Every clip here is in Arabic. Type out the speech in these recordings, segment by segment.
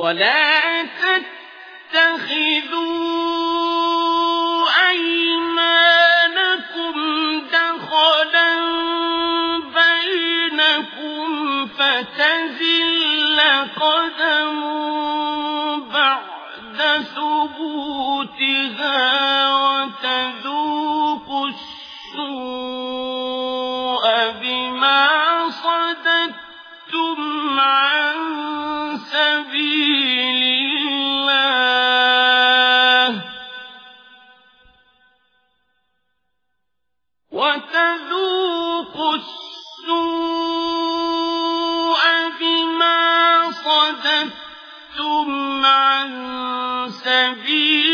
ولا تتخذوا أيمانكم دخلا بينكم فتزل قدم بعد ثبوتها صددتم عن سبيل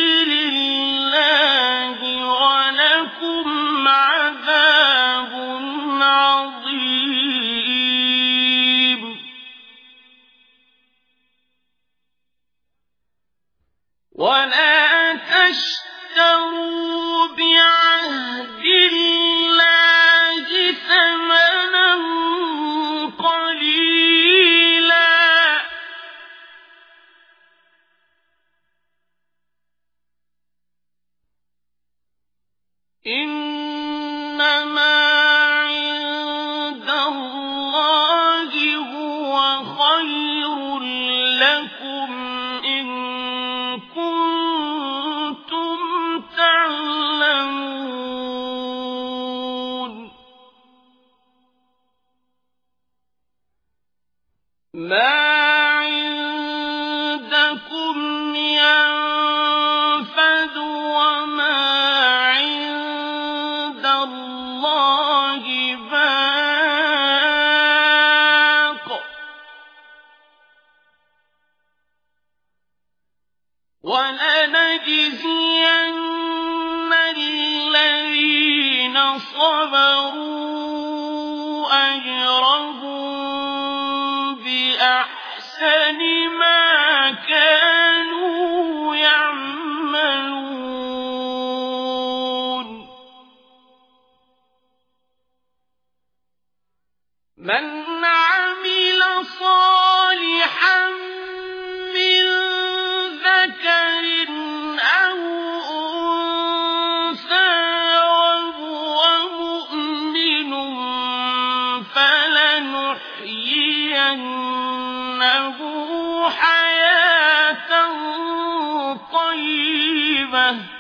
لكم إن كنتم تعلمون ما عندكم ينفد وما ولنجزين الذين صبروا أجرهم بأحسن ما كانوا يعملون من حياة طيبة.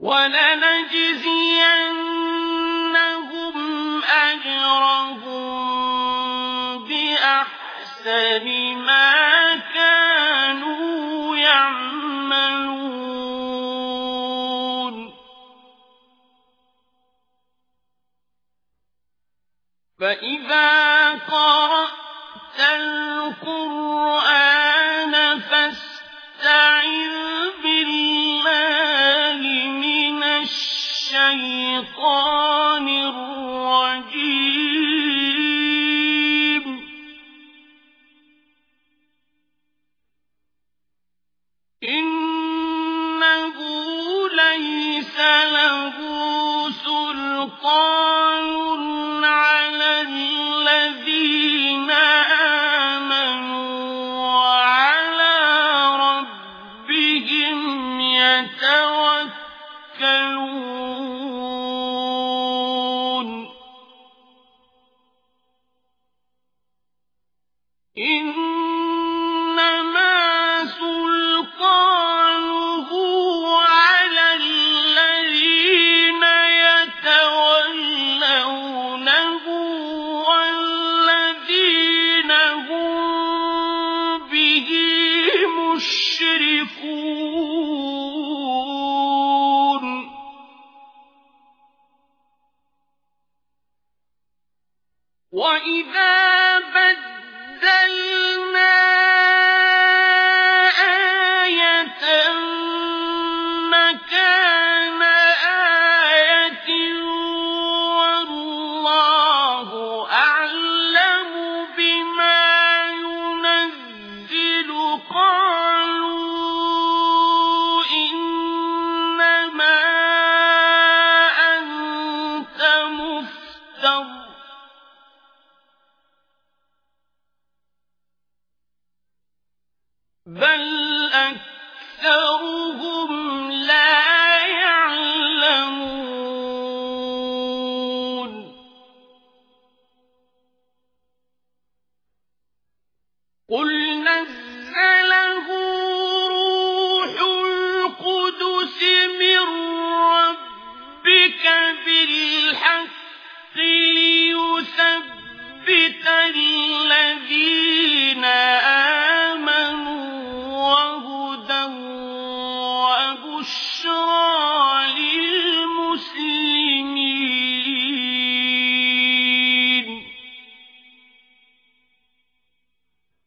ولنجزينهم أجرهم بأحسن ما فإذا قرأت القرآن فاستعذ بالله من الشيطان الرجيم إنه ليس له سلطان مشركون وإذا بل أكثرهم لا يعلمون قل نزله روح القدس من ربك بالحق ليثبت الذين